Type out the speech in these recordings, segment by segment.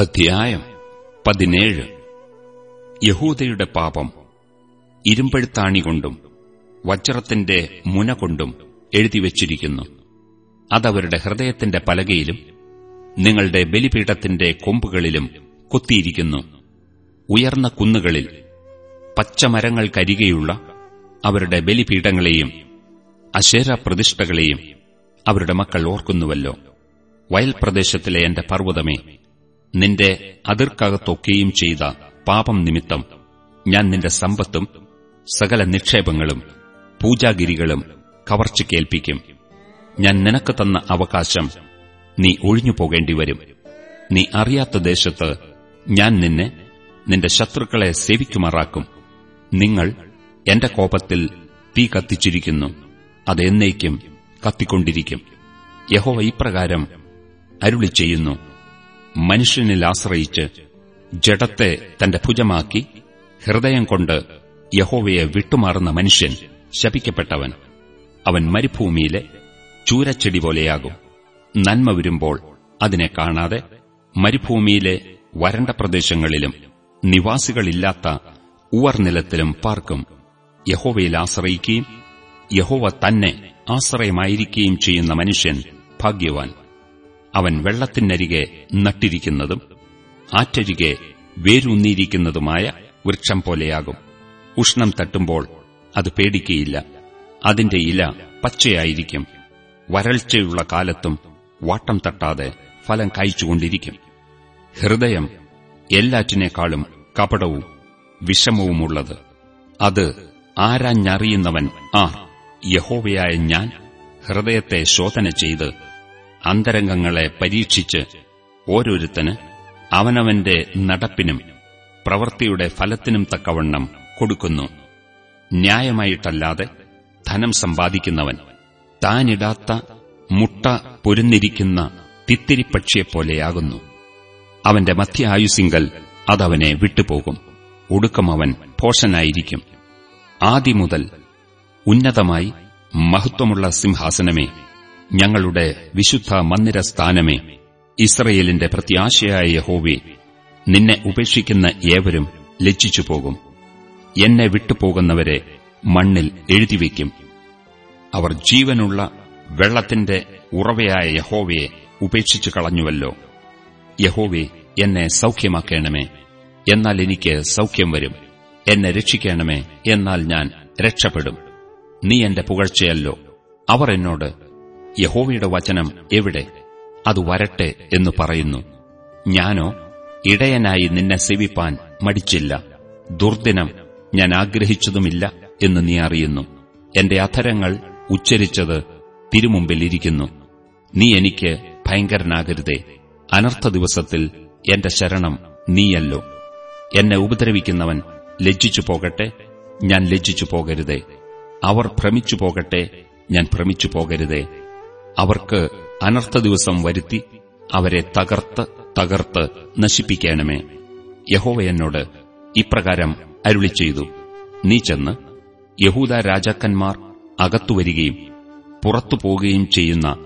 അധ്യായം പതിനേഴ്. യഹൂദയുടെ പാപം ഇരുമ്പഴുത്താണി കൊണ്ടും വജ്രത്തിന്റെ മുന കൊണ്ടും എഴുതിവച്ചിരിക്കുന്നു അതവരുടെ ഹൃദയത്തിന്റെ പലകയിലും നിങ്ങളുടെ ബലിപീഠത്തിന്റെ കൊമ്പുകളിലും കൊത്തിയിരിക്കുന്നു. ഉയർന്ന കുന്നുകളിൽ പച്ചമരങ്ങൾക്കരികെയുള്ള അവരുടെ ബലിപീഠങ്ങളെയും അശേര പ്രതിഷ്ഠകളെയും അവരുടെ മക്കൾ ഓർക്കുന്നുവല്ലോ. വയൽപ്രദേശത്തിലെ എന്റെ പർവതമേ നിന്റെ അതിർക്കകത്തൊക്കെയും ചെയ്ത പാപം നിമിത്തം ഞാൻ നിന്റെ സമ്പത്തും സകല നിക്ഷേപങ്ങളും പൂജാഗിരികളും കേൾപ്പിക്കും. ഞാൻ നിനക്ക് തന്ന അവകാശം നീ ഒഴിഞ്ഞു പോകേണ്ടിവരും നീ അറിയാത്ത ദേശത്ത് ഞാൻ നിന്നെ നിന്റെ ശത്രുക്കളെ സേവിക്കുമാറാക്കും. നിങ്ങൾ എന്റെ കോപത്തിൽ തീ കത്തിച്ചിരിക്കുന്നു. അതെന്നേക്കും കത്തിക്കൊണ്ടിരിക്കും. യഹോവ ഇപ്രകാരം അരുളി ചെയ്യുന്നു മനുഷ്യനിൽ ആശ്രയിച്ച് ജഡത്തെ തന്റെ ഭുജമാക്കി ഹൃദയം കൊണ്ട് യഹോവയെ വിട്ടുമാറുന്ന മനുഷ്യൻ ശപിക്കപ്പെട്ടവൻ. അവൻ മരുഭൂമിയിലെ ചൂരച്ചെടി പോലെയാകും. നന്മ വരുമ്പോൾ അതിനെ കാണാതെ മരുഭൂമിയിലെ വരണ്ട പ്രദേശങ്ങളിലും നിവാസികളില്ലാത്ത ഉവർനിലത്തിലും പാർക്കും. യഹോവയിൽ ആശ്രയിക്കുകയും യഹോവ തന്നെ ആശ്രയമായിരിക്കുകയും ചെയ്യുന്ന മനുഷ്യൻ ഭാഗ്യവാൻ. അവൻ വെള്ളത്തിനരികെ നട്ടിരിക്കുന്നതും ആറ്റരികെ വേരൂന്നിയിരിക്കുന്നതുമായ വൃക്ഷം പോലെയാകും. ഉഷ്ണം തട്ടുമ്പോൾ അത് പേടിക്കയില്ല. അതിന്റെ ഇല പച്ചയായിരിക്കും. വരൾച്ചയുള്ള കാലത്തും വാട്ടം തട്ടാതെ ഫലം കായ്ച്ചുകൊണ്ടിരിക്കും. ഹൃദയം എല്ലാറ്റിനേക്കാളും കപടവും വിഷമവുമുള്ളത്. അത് ആരാഞ്ഞറിയുന്നവൻ ആ യഹോവയായ ഞാൻ ഹൃദയത്തെ ശോധന ചെയ്ത് അന്തരംഗങ്ങളെ പരീക്ഷിച്ച് ഓരോരുത്തന് അവനവന്റെ നടപ്പിനും പ്രവൃത്തിയുടെ ഫലത്തിനും തക്കവണ്ണം കൊടുക്കുന്നു. ന്യായമായിട്ടല്ലാതെ ധനം സമ്പാദിക്കുന്നവൻ താനിടാത്ത മുട്ട പൊരുന്നിരിക്കുന്ന തിത്തിരിപ്പക്ഷിയെപ്പോലെയാകുന്നു. അവന്റെ മധ്യ ആയുസിങ്കൽ അതവനെ വിട്ടുപോകും. ഒടുക്കം അവൻ ആദ്യമുതൽ ഉന്നതമായി മഹത്വമുള്ള സിംഹാസനമേ ഞങ്ങളുടെ വിശുദ്ധ മന്ദിരസ്ഥാനമേ ഇസ്രയേലിന്റെ പ്രത്യാശയായ യഹോവേ നിന്നെ ഉപേക്ഷിക്കുന്ന ഏവരും ലജ്ജിച്ചുപോകും. എന്നെ വിട്ടുപോകുന്നവരെ മണ്ണിൽ എഴുതിവെക്കും അവർ ജീവനുള്ള വെള്ളത്തിന്റെ ഉറവയായ യഹോവയെ ഉപേക്ഷിച്ചു കളഞ്ഞുവല്ലോ. യഹോവെ എന്നെ സൌഖ്യമാക്കണമേ എന്നാൽ എനിക്ക് സൌഖ്യം വരും. എന്നെ രക്ഷിക്കണമേ എന്നാൽ ഞാൻ രക്ഷപ്പെടും. നീ എന്റെ പുകഴ്ചയല്ലോ. അവർ എന്നോട് യഹോവയുടെ വചനം എവിടെ? അത് വരട്ടെ എന്ന് പറയുന്നു. ഞാനോ ഇടയനായി നിന്നെ സേവിപ്പാൻ മടിച്ചില്ല. ദുർദിനം ഞാൻ ആഗ്രഹിച്ചതുമില്ല എന്ന് നീ അറിയുന്നു. എന്റെ അധരങ്ങൾ ഉച്ചരിച്ചത് തിരുമുമ്പിൽ ഇരിക്കുന്നു. നീ എനിക്ക് ഭയങ്കരനാകരുതേ. അനർത്ഥ ദിവസത്തിൽ എന്റെ ശരണം നീയല്ലോ. എന്നെ ഉപദ്രവിക്കുന്നവൻ ലജ്ജിച്ചു പോകട്ടെ ഞാൻ ലജ്ജിച്ചു പോകരുതേ. അവർ ഭ്രമിച്ചു പോകട്ടെ ഞാൻ ഭ്രമിച്ചു പോകരുതേ. അവർക്ക് അനർത്ഥ ദിവസം വരുത്തി അവരെ തകർത്ത് തകർത്ത് നശിപ്പിക്കണമേ. യഹോവ എന്നോട് ഇപ്രകാരം അരുളി ചെയ്തു നീ ചെന്ന് യഹൂദ രാജാക്കന്മാർ അകത്തുവരികയും പുറത്തു പോകുകയും ചെയ്യുന്ന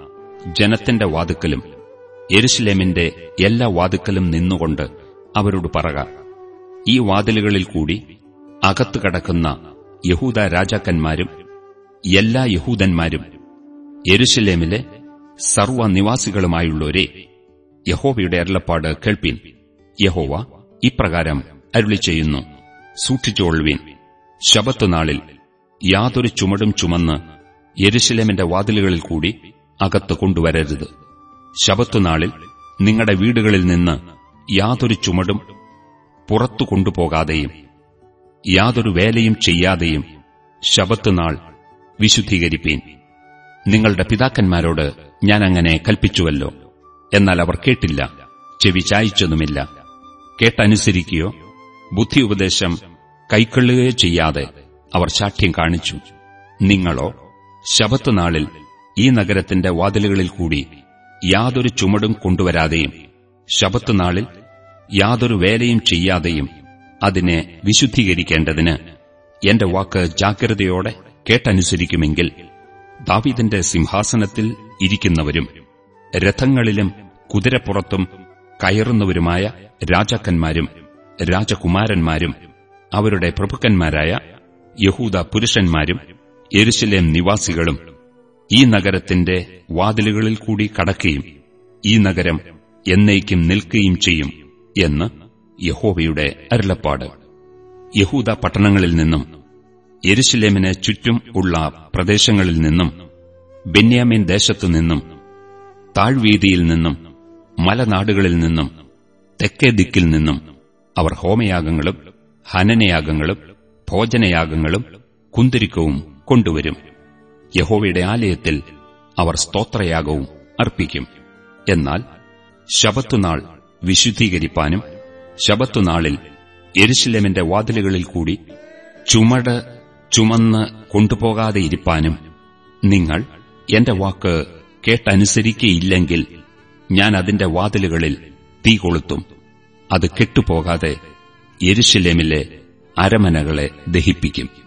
ജനത്തിന്റെ വാതുക്കലും എരുസലേമിന്റെ എല്ലാ വാതുക്കലും നിന്നുകൊണ്ട് അവരോട് പറക. ഈ വാതിലുകളിൽ കൂടി അകത്തു കടക്കുന്ന യഹൂദ രാജാക്കന്മാരും എല്ലാ യഹൂദന്മാരും എരുശലേമിലെ സർവനിവാസികളുമായുള്ളവരെ യഹോവയുടെ അരുളപ്പാട് കേൾപ്പിൻ. യഹോവ ഇപ്രകാരം അരുളി ചെയ്യുന്നു സൂക്ഷിച്ചോൾവീൻ ശബത്തുനാളിൽ യാതൊരു ചുമടും ചുമന്ന് യെരുശലേമിന്റെ വാതിലുകളിൽ കൂടി അകത്ത് കൊണ്ടുവരരുത്. ശബത്തുനാളിൽ നിങ്ങളുടെ വീടുകളിൽ നിന്ന് യാതൊരു ചുമടും പുറത്തു കൊണ്ടുപോകാതെയും യാതൊരു വേലയും ചെയ്യാതെയും ശബത്തുനാൾ വിശുദ്ധീകരിപ്പീൻ. നിങ്ങളുടെ പിതാക്കന്മാരോട് ഞാൻ അങ്ങനെ കൽപ്പിച്ചുവല്ലോ. എന്നാൽ അവർ കേട്ടില്ല ചെവി ചായ്ച്ചതുമില്ല. കേട്ടനുസരിക്കുകയോ ബുദ്ധി ഉപദേശം കൈക്കൊള്ളുകയോ ചെയ്യാതെ അവർ ശാഠ്യം കാണിച്ചു. നിങ്ങളോ ശബത്തുനാളിൽ ഈ നഗരത്തിന്റെ വാതിലുകളിൽ കൂടി യാതൊരു ചുമടും കൊണ്ടുവരാതെയും ശബത്തുനാളിൽ യാതൊരു വേലയും ചെയ്യാതെയും അതിനെ വിശുദ്ധീകരിക്കേണ്ടതിന് എന്റെ വാക്ക് ജാഗ്രതയോടെ കേട്ടനുസരിക്കുമെങ്കിൽ ദാവീദിന്റെ സിംഹാസനത്തിൽ ഇരിക്കുന്നവരും രഥങ്ങളിലും കുതിരപ്പുറത്തും കയറുന്നവരുമായ രാജാക്കന്മാരും രാജകുമാരന്മാരും അവരുടെ പ്രഭുക്കന്മാരായ യഹൂദ പുരുഷന്മാരും എരുശലേം നിവാസികളും ഈ നഗരത്തിന്റെ വാതിലുകളിൽ കൂടി കടക്കുകയും ഈ നഗരം എന്നേക്കും നിൽക്കുകയും ചെയ്യും എന്ന് യഹോവയുടെ അരുളപ്പാട്. യഹൂദ പട്ടണങ്ങളിൽ നിന്നും യെരുശലേമിന് ചുറ്റും ഉള്ള പ്രദേശങ്ങളിൽ നിന്നും ബെന്യാമീൻ ദേശത്തുനിന്നും താഴ്വീതിയിൽ നിന്നും മലനാടുകളിൽ നിന്നും തെക്കേ ദിക്കിൽ നിന്നും അവർ ഹോമയാഗങ്ങളും ഹനനയാഗങ്ങളും ഭോജനയാഗങ്ങളും കുന്തിരിക്കവും കൊണ്ടുവരും. യഹോവയുടെ ആലയത്തിൽ അവർ സ്തോത്രയാഗവും അർപ്പിക്കും. എന്നാൽ ശബത്തുനാൾ വിശുദ്ധീകരിപ്പാനും ശബത്തുനാളിൽ എരുശിലമിന്റെ വാതിലുകളിൽ കൂടി ചുമട് ചുമന്ന് കൊണ്ടുപോകാതെയിരിപ്പാനും നിങ്ങൾ എന്റെ വാക്ക് കേട്ടനുസരിക്കയില്ലെങ്കിൽ ഞാൻ അതിന്റെ വാതിലുകളിൽ തീ കൊളുത്തും. അത് കെട്ടുപോകാതെ യെരുശലേമിലെ അരമനകളെ ദഹിപ്പിക്കും.